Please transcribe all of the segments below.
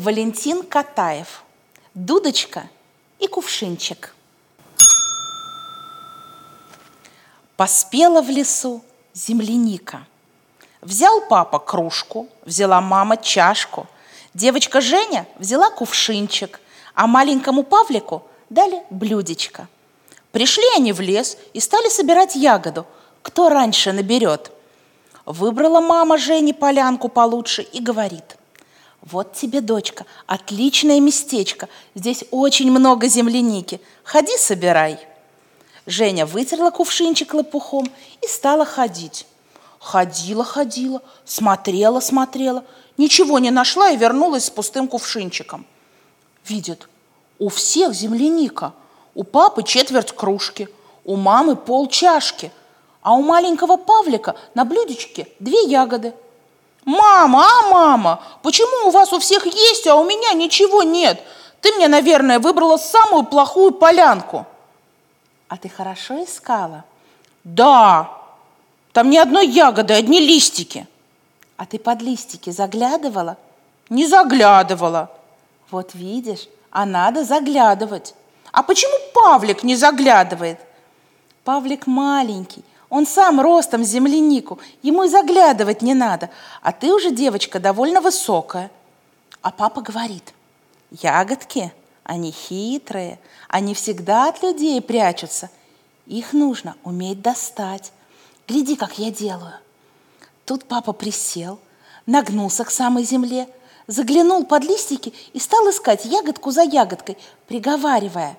Валентин Катаев. Дудочка и кувшинчик. Поспела в лесу земляника. Взял папа кружку, взяла мама чашку. Девочка Женя взяла кувшинчик, а маленькому Павлику дали блюдечко. Пришли они в лес и стали собирать ягоду. Кто раньше наберет? Выбрала мама Жене полянку получше и говорит. Вот тебе, дочка, отличное местечко. Здесь очень много земляники. Ходи, собирай. Женя вытерла кувшинчик лопухом и стала ходить. Ходила, ходила, смотрела, смотрела, ничего не нашла и вернулась с пустым кувшинчиком. Видит, у всех земляника, у папы четверть кружки, у мамы пол чашки, а у маленького Павлика на блюдечке две ягоды. Мама, а мама, почему у вас у всех есть, а у меня ничего нет? Ты мне, наверное, выбрала самую плохую полянку. А ты хорошо искала? Да, там ни одной ягоды, одни листики. А ты под листики заглядывала? Не заглядывала. Вот видишь, а надо заглядывать. А почему Павлик не заглядывает? Павлик маленький, он сам ростом землянику, ему и заглядывать не надо. А ты уже девочка довольно высокая. А папа говорит, ягодки, они хитрые, они всегда от людей прячутся. Их нужно уметь достать. Гляди, как я делаю. Тут папа присел, нагнулся к самой земле, заглянул под листики и стал искать ягодку за ягодкой, приговаривая.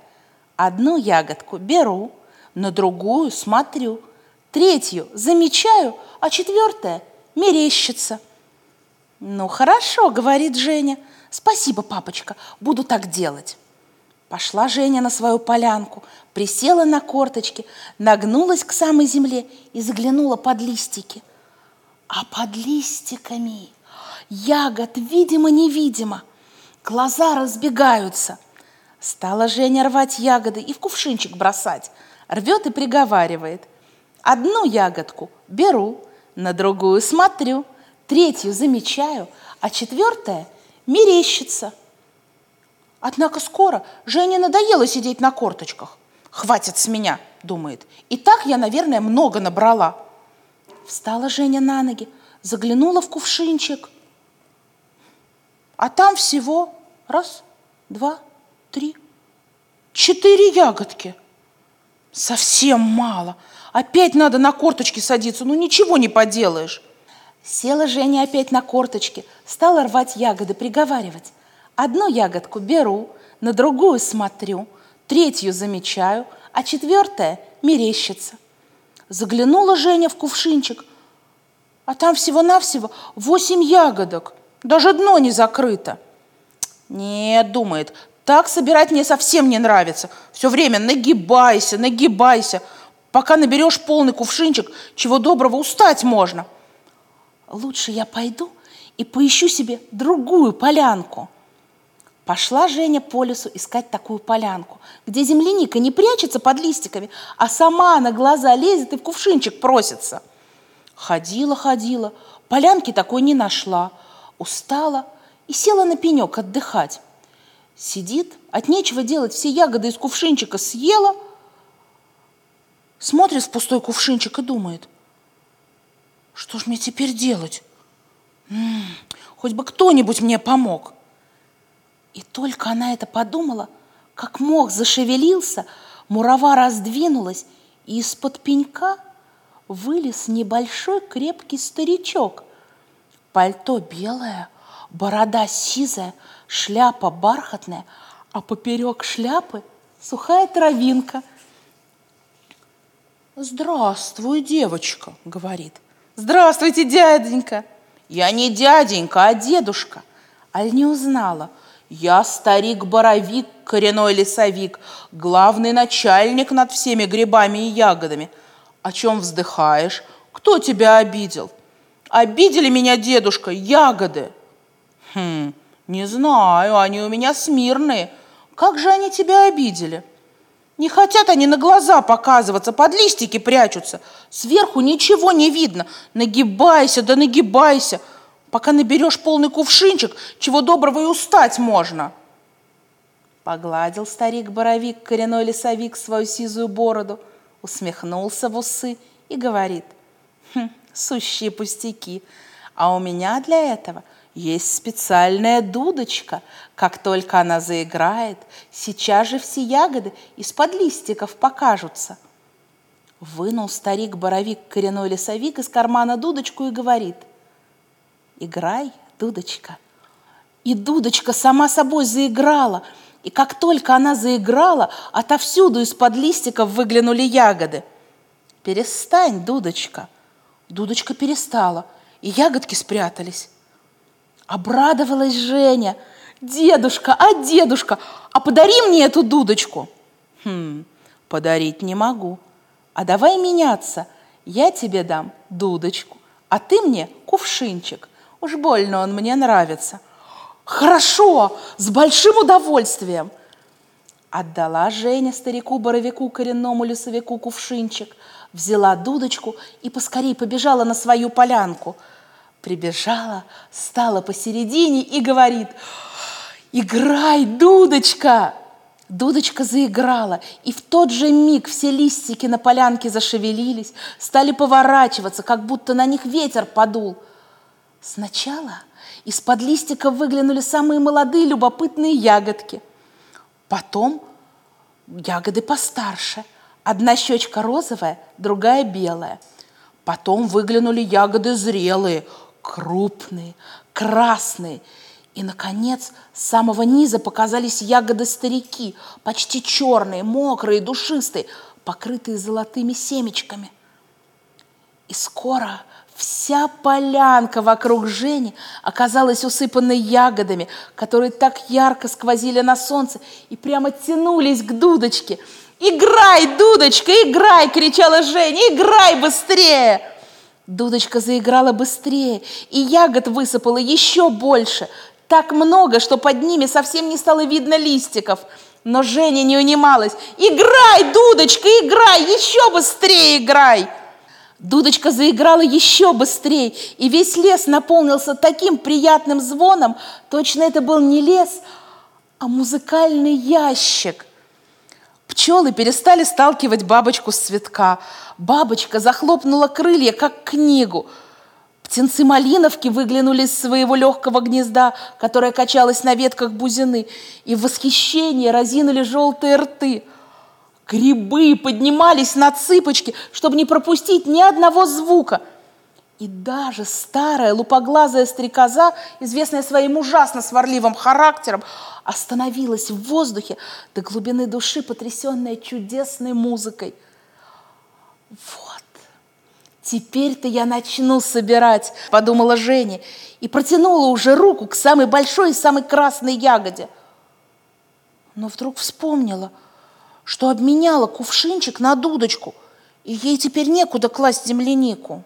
Одну ягодку беру, на другую смотрю, третью замечаю, а четвертая мерещится. «Ну, хорошо», — говорит Женя. «Спасибо, папочка, буду так делать». Пошла Женя на свою полянку, присела на корточки, нагнулась к самой земле и заглянула под листики. А под листиками ягод видимо-невидимо, глаза разбегаются. Стала Женя рвать ягоды и в кувшинчик бросать. Рвет и приговаривает. Одну ягодку беру, на другую смотрю, третью замечаю, а четвертая мерещится – Однако скоро Жене надоело сидеть на корточках. «Хватит с меня», — думает. «И так я, наверное, много набрала». Встала Женя на ноги, заглянула в кувшинчик. А там всего раз, два, три, четыре ягодки. Совсем мало. Опять надо на корточки садиться, ну ничего не поделаешь. Села Женя опять на корточки, стала рвать ягоды, приговаривать. Одну ягодку беру, на другую смотрю, третью замечаю, а четвертая мерещится. Заглянула Женя в кувшинчик, а там всего-навсего восемь ягодок, даже дно не закрыто. Нет, думает, так собирать мне совсем не нравится. Все время нагибайся, нагибайся, пока наберешь полный кувшинчик, чего доброго устать можно. Лучше я пойду и поищу себе другую полянку – Пошла Женя по лесу искать такую полянку, где земляника не прячется под листиками, а сама на глаза лезет и в кувшинчик просится. Ходила, ходила, полянки такой не нашла, устала и села на пенек отдыхать. Сидит, от нечего делать, все ягоды из кувшинчика съела, смотрит в пустой кувшинчик и думает, что ж мне теперь делать? М-м, хоть бы кто-нибудь мне помог. И только она это подумала, как мох зашевелился, мурава раздвинулась, и из-под пенька вылез небольшой крепкий старичок. Пальто белое, борода сизая, шляпа бархатная, а поперек шляпы сухая травинка. «Здравствуй, девочка», — говорит. «Здравствуйте, дяденька!» «Я не дяденька, а дедушка!» Аль не узнала — я старик-боровик, коренной лесовик, главный начальник над всеми грибами и ягодами. О чем вздыхаешь? Кто тебя обидел? Обидели меня, дедушка, ягоды. Хм, не знаю, они у меня смирные. Как же они тебя обидели? Не хотят они на глаза показываться, под листики прячутся. Сверху ничего не видно. Нагибайся, да нагибайся. Пока наберешь полный кувшинчик, чего доброго и устать можно. Погладил старик-боровик, коренной лесовик, свою сизую бороду, усмехнулся в усы и говорит, хм, сущие пустяки, а у меня для этого есть специальная дудочка. Как только она заиграет, сейчас же все ягоды из-под листиков покажутся. Вынул старик-боровик коренной лесовик из кармана дудочку и говорит, играй, дудочка. И дудочка сама собой заиграла – и как только она заиграла, отовсюду из-под листиков выглянули ягоды. «Перестань, Дудочка!» Дудочка перестала, и ягодки спрятались. Обрадовалась Женя. «Дедушка, а дедушка, а подари мне эту дудочку!» «Хм, подарить не могу. А давай меняться. Я тебе дам дудочку, а ты мне кувшинчик. Уж больно он мне нравится». Хорошо, с большим удовольствием. Отдала Женя старику-боровику коренному лесовику кувшинчик, взяла дудочку и поскорей побежала на свою полянку. Прибежала, стала посередине и говорит, «Играй, дудочка!» Дудочка заиграла, и в тот же миг все листики на полянке зашевелились, стали поворачиваться, как будто на них ветер подул. Сначала – из-под листиков выглянули самые молодые любопытные ягодки. Потом ягоды постарше. Одна щечка розовая, другая белая. Потом выглянули ягоды зрелые, крупные, красные. И, наконец, с самого низа показались ягоды-старики, почти черные, мокрые, душистые, покрытые золотыми семечками. И скоро Вся полянка вокруг Жени оказалась усыпанной ягодами, которые так ярко сквозили на солнце и прямо тянулись к дудочке. «Играй, дудочка, играй!» – кричала Женя. «Играй быстрее!» Дудочка заиграла быстрее, и ягод высыпало еще больше. Так много, что под ними совсем не стало видно листиков. Но Женя не унималась. «Играй, дудочка, играй! Еще быстрее играй!» Дудочка заиграла еще быстрее, и весь лес наполнился таким приятным звоном, точно это был не лес, а музыкальный ящик. Пчелы перестали сталкивать бабочку с цветка. Бабочка захлопнула крылья, как книгу. Птенцы малиновки выглянули из своего легкого гнезда, которое качалось на ветках бузины, и в восхищении разинули желтые рты – Грибы поднимались на цыпочки, чтобы не пропустить ни одного звука. И даже старая лупоглазая стрекоза, известная своим ужасно сварливым характером, остановилась в воздухе до глубины души, потрясенная чудесной музыкой. Вот, теперь-то я начну собирать, подумала Женя, и протянула уже руку к самой большой и самой красной ягоде. Но вдруг вспомнила – что обменяла кувшинчик на дудочку, и ей теперь некуда класть землянику.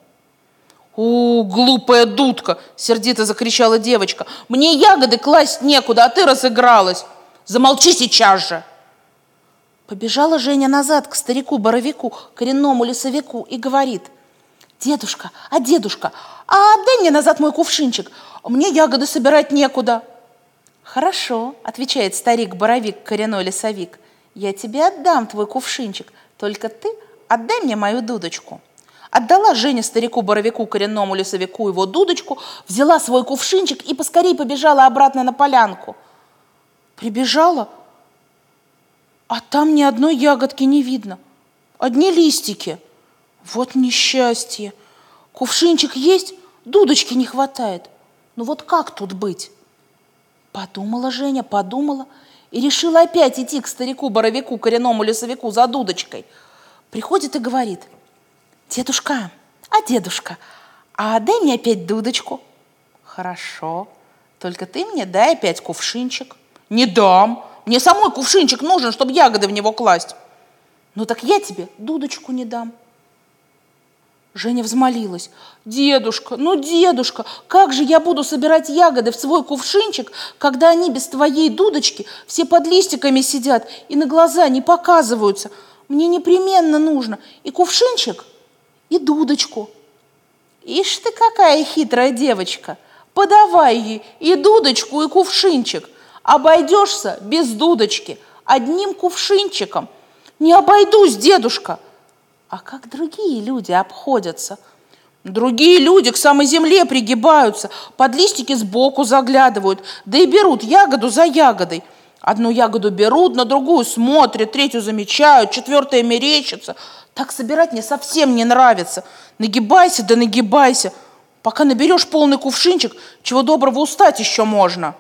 «У, глупая дудка!» – сердито закричала девочка. «Мне ягоды класть некуда, а ты разыгралась! Замолчи сейчас же!» Побежала Женя назад к старику-боровику, коренному лесовику, и говорит, «Дедушка, а дедушка, а отдай мне назад мой кувшинчик, мне ягоды собирать некуда». «Хорошо», – отвечает старик-боровик, коренной лесовик, я тебе отдам твой кувшинчик, только ты отдай мне мою дудочку. Отдала Женя старику-боровику, коренному лесовику его дудочку, взяла свой кувшинчик и поскорей побежала обратно на полянку. Прибежала, а там ни одной ягодки не видно, одни листики. Вот несчастье. Кувшинчик есть, дудочки не хватает. Ну вот как тут быть? Подумала Женя, подумала – и решила опять идти к старику-боровику, коренному лесовику за дудочкой. Приходит и говорит, дедушка, а дедушка, а дай мне опять дудочку. Хорошо, только ты мне дай опять кувшинчик. Не дам, мне самой кувшинчик нужен, чтобы ягоды в него класть. Ну так я тебе дудочку не дам. Женя взмолилась. «Дедушка, ну, дедушка, как же я буду собирать ягоды в свой кувшинчик, когда они без твоей дудочки все под листиками сидят и на глаза не показываются? Мне непременно нужно и кувшинчик, и дудочку». «Ишь ты какая хитрая девочка!» Подавай ей и дудочку, и кувшинчик. Обойдешься без дудочки, одним кувшинчиком. Не обойдусь, дедушка. А как другие люди обходятся? Другие люди к самой земле пригибаются, под листики сбоку заглядывают, да и берут ягоду за ягодой. Одну ягоду берут, на другую смотрят, третью замечают, четвертая мерещится. Так собирать мне совсем не нравится. Нагибайся да нагибайся. Пока наберешь полный кувшинчик, чего доброго устать еще можно.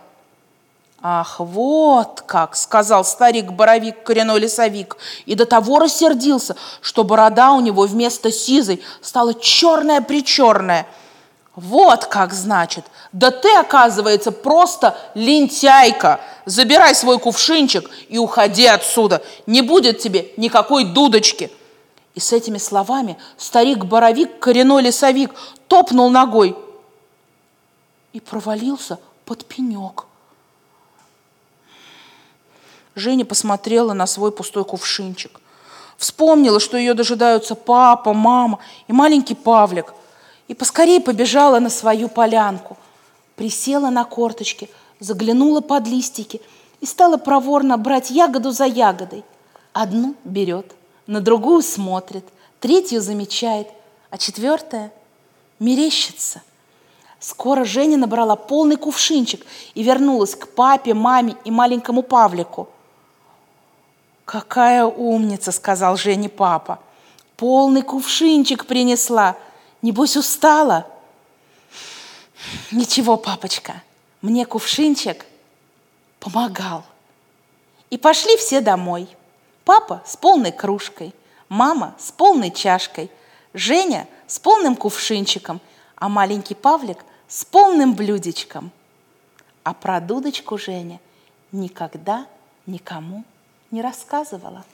Ах, вот как, сказал старик-боровик, коренной лесовик, и до того рассердился, что борода у него вместо сизой стала черная-причерная. Вот как значит, да ты, оказывается, просто лентяйка. Забирай свой кувшинчик и уходи отсюда, не будет тебе никакой дудочки. И с этими словами старик-боровик, коренной лесовик, топнул ногой и провалился под пенек. Женя посмотрела на свой пустой кувшинчик. Вспомнила, что ее дожидаются папа, мама и маленький Павлик. И поскорее побежала на свою полянку. Присела на корточки, заглянула под листики и стала проворно брать ягоду за ягодой. Одну берет, на другую смотрит, третью замечает, а четвертая мерещится. Скоро Женя набрала полный кувшинчик и вернулась к папе, маме и маленькому Павлику. «Какая умница!» — сказал Жене папа. «Полный кувшинчик принесла. Небось, устала?» «Ничего, папочка, мне кувшинчик помогал». И пошли все домой. Папа с полной кружкой, мама с полной чашкой, Женя с полным кувшинчиком, а маленький Павлик с полным блюдечком. А про дудочку Женя никогда никому не рассказывала.